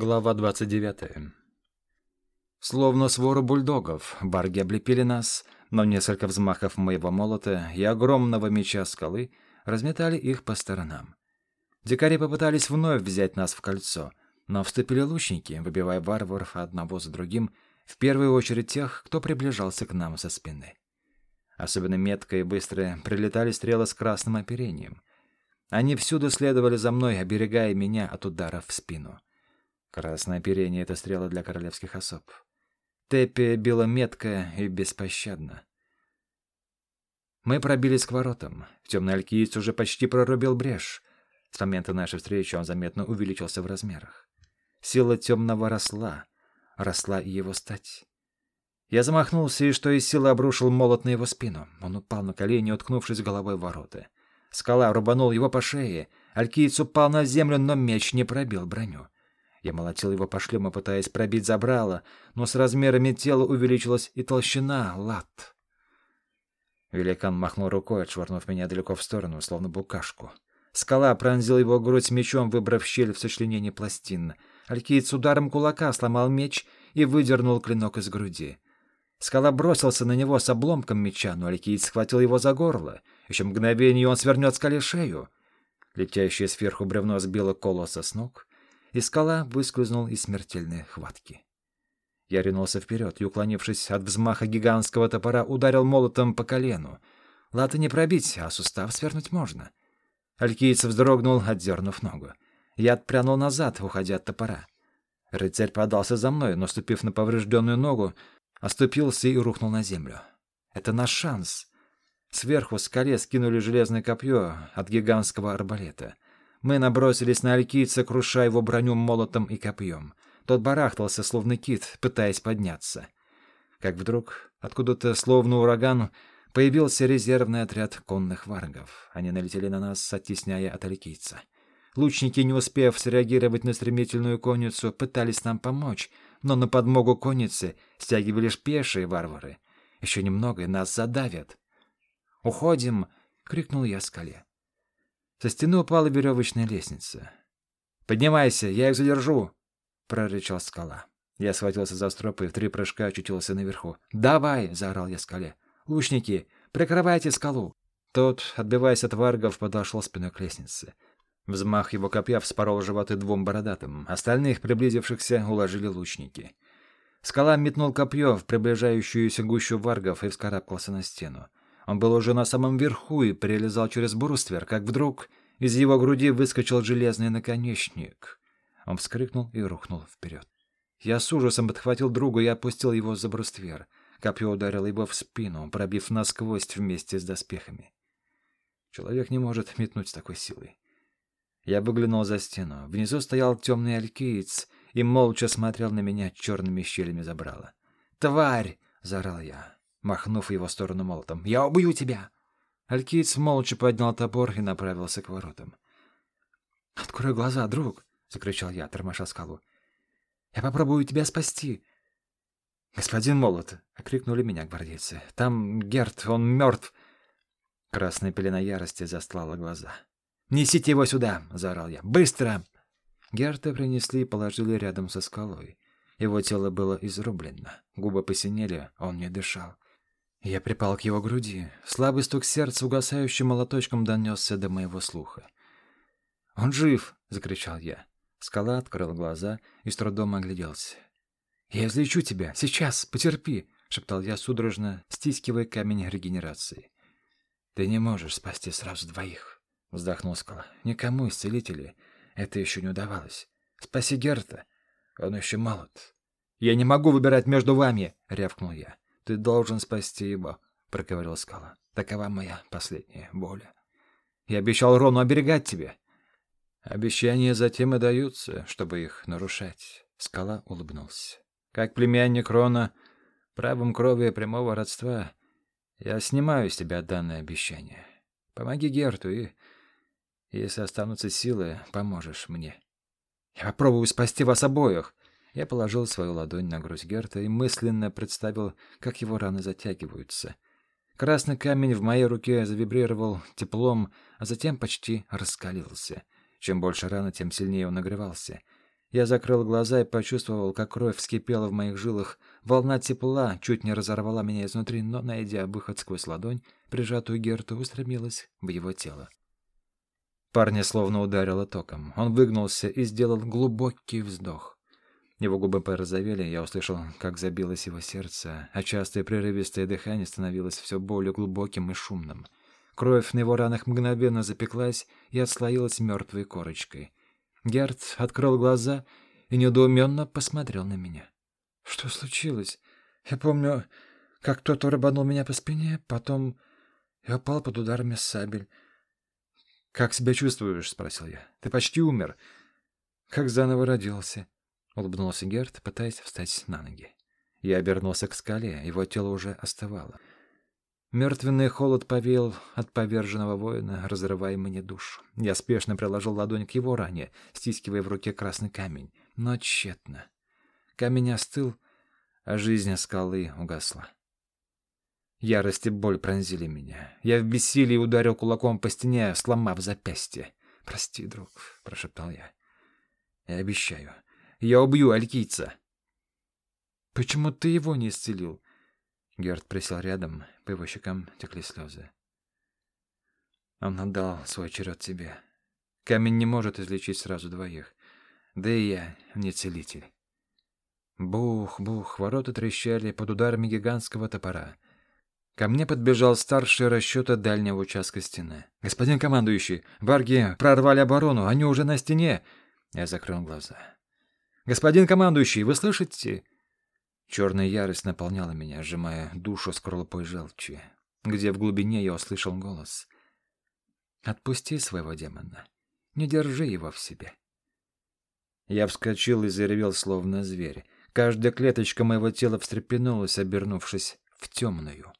Глава 29. Словно свору бульдогов, барги облепили нас, но несколько взмахов моего молота и огромного меча скалы разметали их по сторонам. Дикари попытались вновь взять нас в кольцо, но вступили лучники, выбивая варваров одного за другим, в первую очередь тех, кто приближался к нам со спины. Особенно метко и быстро прилетали стрелы с красным оперением. Они всюду следовали за мной, оберегая меня от ударов в спину. Красное оперение — это стрела для королевских особ. Теппи била метко и беспощадно. Мы пробились к воротам. Темный алькиец уже почти прорубил брешь. С момента нашей встречи он заметно увеличился в размерах. Сила темного росла. Росла и его стать. Я замахнулся и, что из силы, обрушил молот на его спину. Он упал на колени, уткнувшись головой в ворота. Скала рубанул его по шее. Алькиец упал на землю, но меч не пробил броню. Я молотил его по шлему, пытаясь пробить забрало, но с размерами тела увеличилась и толщина лад. Великан махнул рукой, отшвырнув меня далеко в сторону, словно букашку. Скала пронзил его грудь мечом, выбрав щель в сочленении пластин. Алькиец ударом кулака сломал меч и выдернул клинок из груди. Скала бросился на него с обломком меча, но Алькиец схватил его за горло. Еще мгновение он свернет скале шею. Летящее сверху бревно сбило колоса с ног и скала выскользнул из смертельной хватки. Я ринулся вперед и, уклонившись от взмаха гигантского топора, ударил молотом по колену. Латы не пробить, а сустав свернуть можно. Алькиец вздрогнул, отдернув ногу. Я отпрянул назад, уходя от топора. Рыцарь подался за мной, но, ступив на поврежденную ногу, оступился и рухнул на землю. Это наш шанс. Сверху скале скинули железное копье от гигантского арбалета — мы набросились на алькийца, крушая его броню молотом и копьем. Тот барахтался, словно кит, пытаясь подняться. Как вдруг, откуда-то, словно ураган, появился резервный отряд конных варгов. Они налетели на нас, оттесняя от алькийца. Лучники, не успев среагировать на стремительную конницу, пытались нам помочь, но на подмогу конницы стягивали лишь пешие варвары. Еще немного, и нас задавят. «Уходим!» — крикнул я скале. Со стены упала веревочная лестница. «Поднимайся, я их задержу!» — прорычал скала. Я схватился за стропы и в три прыжка очутился наверху. «Давай!» — заорал я скале. «Лучники, прикрывайте скалу!» Тот, отбиваясь от варгов, подошел спиной к лестнице. Взмах его копья вспорол животы двум бородатым. Остальных, приблизившихся, уложили лучники. Скала метнул копье в приближающуюся гущу варгов и вскарабкался на стену. Он был уже на самом верху и перелезал через бруствер, как вдруг из его груди выскочил железный наконечник. Он вскрикнул и рухнул вперед. Я с ужасом подхватил друга и опустил его за бруствер. Копье ударило его в спину, пробив насквозь вместе с доспехами. Человек не может метнуть с такой силой. Я выглянул за стену. Внизу стоял темный алькиец и молча смотрел на меня черными щелями забрала. «Тварь!» — заорал я махнув его сторону молотом. «Я убью тебя!» Алькиец молча поднял топор и направился к воротам. «Открой глаза, друг!» — закричал я, тормоша скалу. «Я попробую тебя спасти!» «Господин Молот!» — окрикнули меня гвардейцы. «Там Герт, он мертв!» Красная пелена ярости застлала глаза. «Несите его сюда!» — заорал я. «Быстро!» Герта принесли и положили рядом со скалой. Его тело было изрублено, губы посинели, он не дышал. Я припал к его груди. Слабый стук сердца угасающим молоточком донесся до моего слуха. «Он жив!» — закричал я. Скала открыл глаза и с трудом огляделся. «Я излечу тебя! Сейчас! Потерпи!» — шептал я судорожно, стискивая камень регенерации. «Ты не можешь спасти сразу двоих!» — вздохнул скала. «Никому из целителей это еще не удавалось. Спаси Герта! Он еще молод!» «Я не могу выбирать между вами!» — рявкнул я. «Ты должен спасти его», — проговорил скала. «Такова моя последняя воля. Я обещал Рону оберегать тебя». «Обещания затем и даются, чтобы их нарушать», — скала улыбнулся. «Как племянник Рона, правом крови прямого родства, я снимаю с тебя данное обещание. Помоги Герту, и, если останутся силы, поможешь мне. Я попробую спасти вас обоих, я положил свою ладонь на грудь Герта и мысленно представил, как его раны затягиваются. Красный камень в моей руке завибрировал теплом, а затем почти раскалился. Чем больше раны, тем сильнее он нагревался. Я закрыл глаза и почувствовал, как кровь вскипела в моих жилах. Волна тепла чуть не разорвала меня изнутри, но, найдя выход сквозь ладонь, прижатую Герту, устремилась в его тело. Парня словно ударило током. Он выгнулся и сделал глубокий вздох. Его губы порозовели, я услышал, как забилось его сердце, а частое прерывистое дыхание становилось все более глубоким и шумным. Кровь на его ранах мгновенно запеклась и отслоилась мертвой корочкой. Герт открыл глаза и недоуменно посмотрел на меня. «Что случилось? Я помню, как кто-то рыбанул меня по спине, потом я упал под ударами сабель. «Как себя чувствуешь?» — спросил я. «Ты почти умер». «Как заново родился», — улыбнулся Герт, пытаясь встать на ноги. Я обернулся к скале, его тело уже остывало. Мертвенный холод повеял от поверженного воина, разрывая мне душу. Я спешно приложил ладонь к его ране, стискивая в руке красный камень, но тщетно. Камень остыл, а жизнь скалы угасла. Ярость и боль пронзили меня. Я в бессилии ударил кулаком по стене, сломав запястье. «Прости, друг», — прошептал я. «Я обещаю. Я убью алькийца». «Почему ты его не исцелил?» Герд присел рядом, по его щекам текли слезы. Он отдал свой черед тебе. Камень не может излечить сразу двоих. Да и я не целитель. Бух, бух, ворота трещали под ударами гигантского топора. Ко мне подбежал старший расчета дальнего участка стены. «Господин командующий, варги прорвали оборону, они уже на стене!» Я закрыл глаза. «Господин командующий, вы слышите?» Черная ярость наполняла меня, сжимая душу скорлупой желчи, где в глубине я услышал голос. «Отпусти своего демона. Не держи его в себе». Я вскочил и заревел, словно зверь. Каждая клеточка моего тела встрепенулась, обернувшись в темную.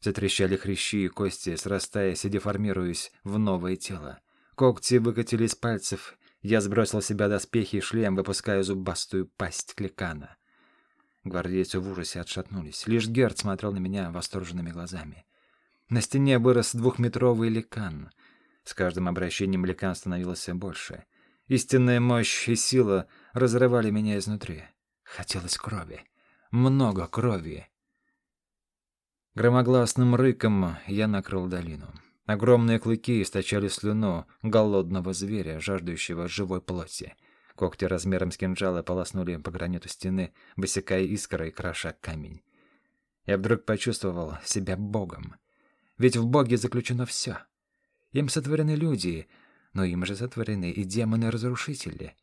Затрещали хрящи и кости, срастаясь и деформируясь в новое тело. Когти выкатили из пальцев. Я сбросил с себя доспехи и шлем, выпуская зубастую пасть кликана. Гвардейцы в ужасе отшатнулись. Лишь Герд смотрел на меня восторженными глазами. На стене вырос двухметровый ликан. С каждым обращением ликан становился больше. Истинная мощь и сила разрывали меня изнутри. Хотелось крови. Много крови. Громогласным рыком я накрыл долину. Огромные клыки источали слюну голодного зверя, жаждущего живой плоти. Когти размером с кинжала полоснули по граниту стены, высекая искры и кроша камень. Я вдруг почувствовал себя богом. Ведь в боге заключено все. Им сотворены люди, но им же сотворены и демоны-разрушители.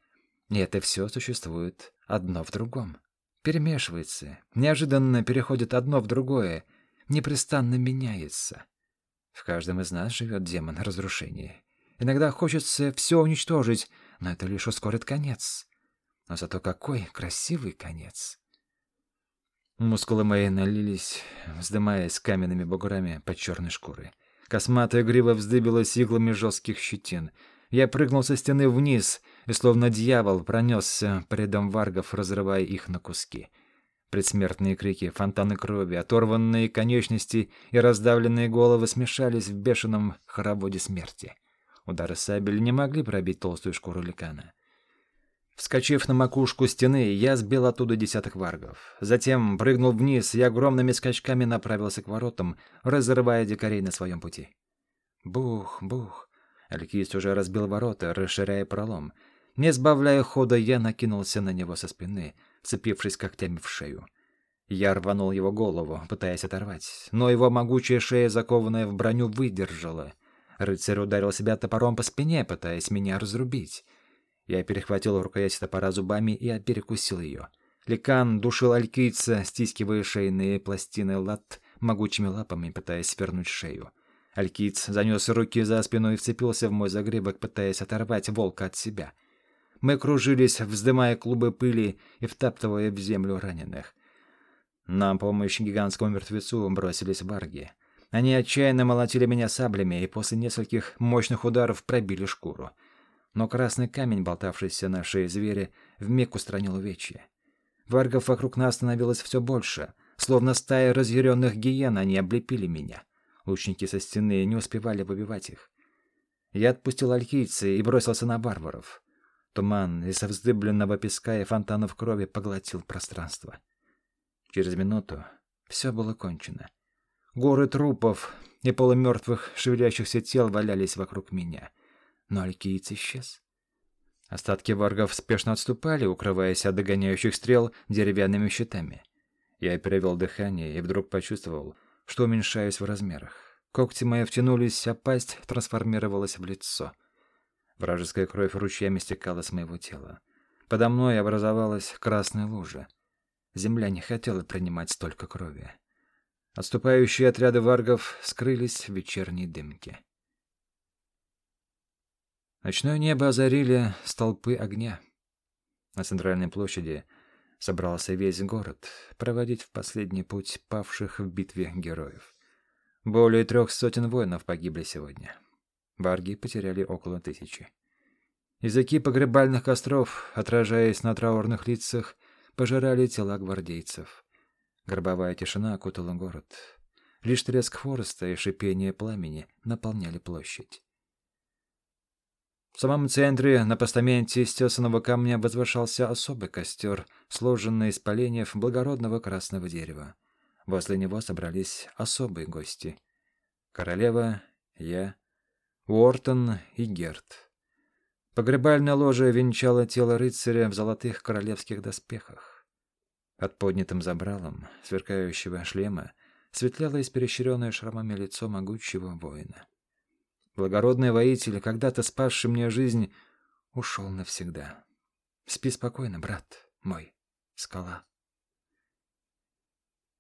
И это все существует одно в другом. Перемешивается, неожиданно переходит одно в другое, непрестанно меняется. В каждом из нас живет демон разрушения. Иногда хочется все уничтожить, но это лишь ускорит конец. Но зато какой красивый конец. Мускулы мои налились, вздымаясь каменными буграми под черной шкурой. Косматая грива вздыбилась иглами жестких щетин. Я прыгнул со стены вниз, и словно дьявол пронесся по рядам варгов, разрывая их на куски. Предсмертные крики, фонтаны крови, оторванные конечности и раздавленные головы смешались в бешеном хороводе смерти. Удары сабель не могли пробить толстую шкуру ликана. Вскочив на макушку стены, я сбил оттуда десяток варгов. Затем прыгнул вниз и огромными скачками направился к воротам, разрывая дикарей на своем пути. Бух, бух. Алькист уже разбил ворота, расширяя пролом. Не сбавляя хода, я накинулся на него со спины, вцепившись когтями в шею. Я рванул его голову, пытаясь оторвать, но его могучая шея, закованная в броню, выдержала. Рыцарь ударил себя топором по спине, пытаясь меня разрубить. Я перехватил рукоять топора зубами и перекусил ее. Ликан душил алькийца, стискивая шейные пластины лад могучими лапами, пытаясь свернуть шею. Алькиц занес руки за спину и вцепился в мой загребок, пытаясь оторвать волка от себя. Мы кружились, вздымая клубы пыли и втаптывая в землю раненых. На помощь гигантскому мертвецу бросились варги. Они отчаянно молотили меня саблями и после нескольких мощных ударов пробили шкуру. Но красный камень, болтавшийся на шее зверя, вмиг устранил увечья. Варгов вокруг нас становилось все больше. Словно стая разъяренных гиен они облепили меня. Лучники со стены не успевали выбивать их. Я отпустил алькийцы и бросился на варваров. Туман из вздыбленного песка и фонтанов крови поглотил пространство. Через минуту все было кончено. Горы трупов и полумертвых шевелящихся тел валялись вокруг меня. Но алькиец исчез. Остатки варгов спешно отступали, укрываясь от догоняющих стрел деревянными щитами. Я перевел дыхание и вдруг почувствовал, что уменьшаюсь в размерах. Когти мои втянулись, а пасть трансформировалась в лицо. Вражеская кровь ручьями стекала с моего тела. Подо мной образовалась красная лужа. Земля не хотела принимать столько крови. Отступающие отряды варгов скрылись в вечерней дымке. Ночное небо озарили столпы огня. На центральной площади собрался весь город проводить в последний путь павших в битве героев. Более трех сотен воинов погибли сегодня. Варги потеряли около тысячи. Языки погребальных костров, отражаясь на траурных лицах, пожирали тела гвардейцев. Гробовая тишина окутала город. Лишь треск хвороста и шипение пламени наполняли площадь. В самом центре, на постаменте из тесаного камня, возвышался особый костер, сложенный из поленьев благородного красного дерева. Возле него собрались особые гости. Королева, я, Уортон и Герт. Погребальное ложе венчало тело рыцаря в золотых королевских доспехах. Под поднятым забралом сверкающего шлема светлело исперещренное шрамами лицо могучего воина. Благородный воитель, когда-то спасший мне жизнь, ушел навсегда. Спи спокойно, брат мой, скала.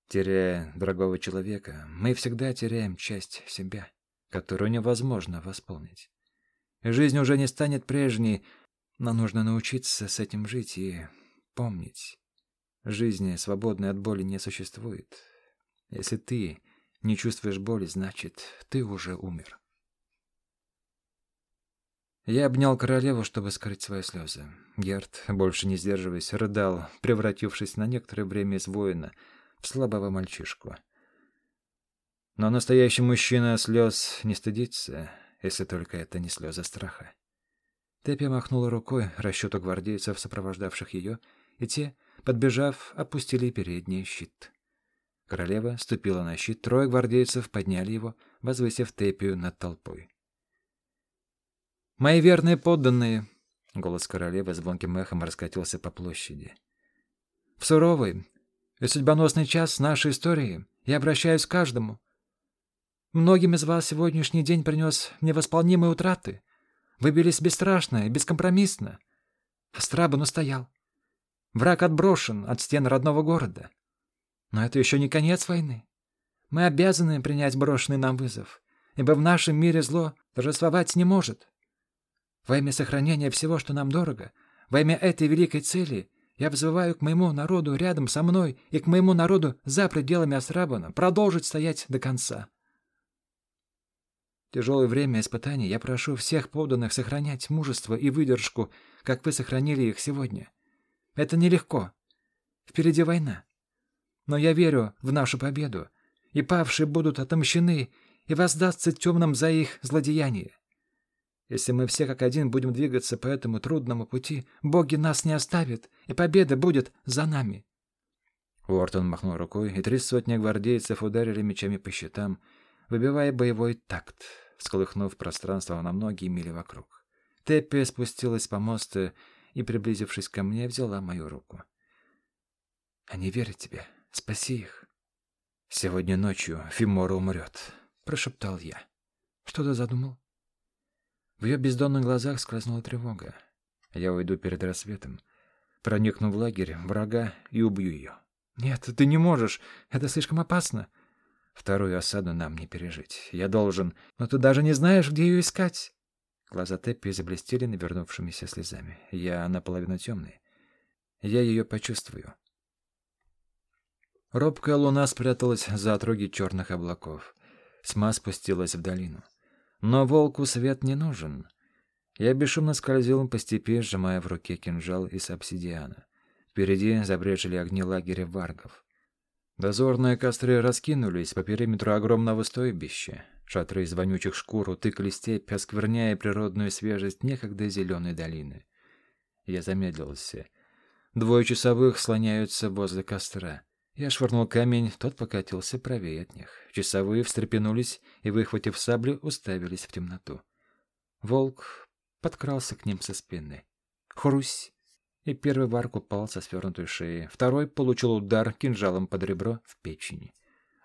Теряя дорогого человека, мы всегда теряем часть себя, которую невозможно восполнить. Жизнь уже не станет прежней, но нужно научиться с этим жить и помнить. Жизни, свободной от боли, не существует. Если ты не чувствуешь боли, значит, ты уже умер. Я обнял королеву, чтобы скрыть свои слезы. Герд, больше не сдерживаясь, рыдал, превратившись на некоторое время из воина в слабого мальчишку. Но настоящий мужчина слез не стыдится, если только это не слезы страха. Тепи махнула рукой расчету гвардейцев, сопровождавших ее, и те, подбежав, опустили передний щит. Королева ступила на щит, трое гвардейцев подняли его, возвысив Тепию над толпой. «Мои верные подданные!» — голос королевы звонким эхом раскатился по площади. «В суровый и судьбоносный час нашей истории я обращаюсь к каждому. Многим из вас сегодняшний день принес невосполнимые утраты. Вы бились бесстрашно и бескомпромиссно. Астрабан устоял. Враг отброшен от стен родного города. Но это еще не конец войны. Мы обязаны принять брошенный нам вызов, ибо в нашем мире зло торжествовать не может. Во имя сохранения всего, что нам дорого, во имя этой великой цели, я взываю к моему народу рядом со мной и к моему народу за пределами Астрабана продолжить стоять до конца. Тяжелое время испытаний я прошу всех подданных сохранять мужество и выдержку, как вы сохранили их сегодня. Это нелегко. Впереди война. Но я верю в нашу победу, и павшие будут отомщены, и воздастся темным за их злодеяние. Если мы все как один будем двигаться по этому трудному пути, боги нас не оставят, и победа будет за нами. Уортон махнул рукой, и три сотни гвардейцев ударили мечами по щитам, выбивая боевой такт, всколыхнув пространство на многие мили вокруг. Теппи спустилась по мосту и, приблизившись ко мне, взяла мою руку. «Они верят тебе. Спаси их». «Сегодня ночью Фимора умрет», — прошептал я. «Что ты задумал?» В ее бездонных глазах сквознула тревога. Я уйду перед рассветом, проникну в лагерь врага и убью ее. Нет, ты не можешь. Это слишком опасно. Вторую осаду нам не пережить. Я должен... Но ты даже не знаешь, где ее искать. Глаза Теппи заблестели навернувшимися слезами. Я наполовину темный. Я ее почувствую. Робкая луна спряталась за отроги черных облаков. Тьма спустилась в долину. Но волку свет не нужен. Я бесшумно скользил по степи, сжимая в руке кинжал из обсидиана. Впереди забрежили огни лагеря варгов. Дозорные костры раскинулись по периметру огромного стойбища. Шатры из вонючих шкур утыкали степь, оскверняя природную свежесть некогда зеленой долины. Я замедлился. Двое часовых слоняются возле костра. Я швырнул камень, тот покатился правее от них. Часовые встрепенулись и, выхватив саблю, уставились в темноту. Волк подкрался к ним со спины. Хрусь! И первый варк упал со свернутой шеи. Второй получил удар кинжалом под ребро в печени.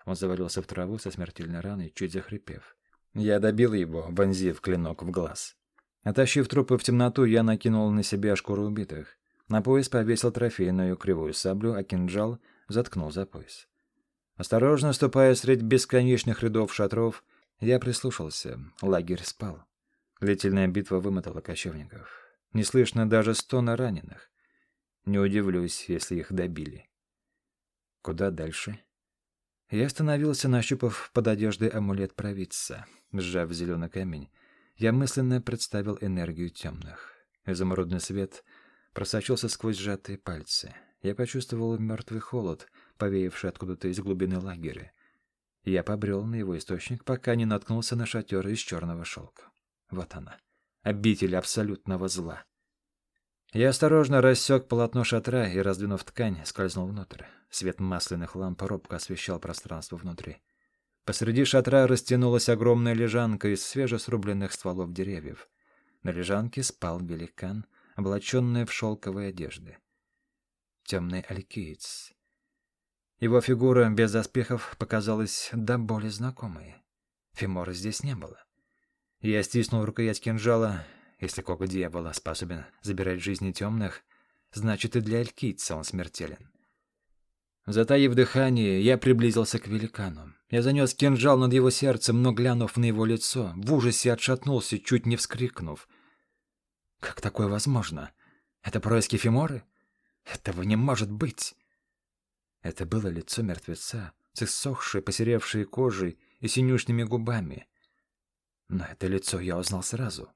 Он завалился в траву со смертельной раной, чуть захрипев. Я добил его, вонзив клинок в глаз. Отащив трупы в темноту, я накинул на себя шкуру убитых. На пояс повесил трофейную кривую саблю, а кинжал заткнул за пояс. Осторожно ступая среди бесконечных рядов шатров, я прислушался. Лагерь спал. Длительная битва вымотала кочевников. Не слышно даже стона раненых. Не удивлюсь, если их добили. Куда дальше? Я остановился, нащупав под одеждой амулет провидца. Сжав зеленый камень, я мысленно представил энергию темных. Изумрудный свет просочился сквозь сжатые пальцы. Я почувствовал мертвый холод, повеявший откуда-то из глубины лагеря. Я побрел на его источник, пока не наткнулся на шатер из черного шелка. Вот она, обитель абсолютного зла. Я осторожно рассек полотно шатра и, раздвинув ткань, скользнул внутрь. Свет масляных ламп робко освещал пространство внутри. Посреди шатра растянулась огромная лежанка из свежесрубленных стволов деревьев. На лежанке спал великан, облаченный в шелковые одежды. Темный алькиец. Его фигура без доспехов показалась до боли знакомой. Фимора здесь не было. Я стиснул рукоять кинжала. Если коготь дьявола способен забирать жизни темных, значит и для алькийца он смертелен. Затаив дыхание, я приблизился к великану. Я занес кинжал над его сердцем, но, глянув на его лицо, в ужасе отшатнулся, чуть не вскрикнув. «Как такое возможно? Это происки Фиморы? Этого не может быть!» Это было лицо мертвеца, с иссохшей, посеревшей кожей и синюшными губами. Но это лицо я узнал сразу.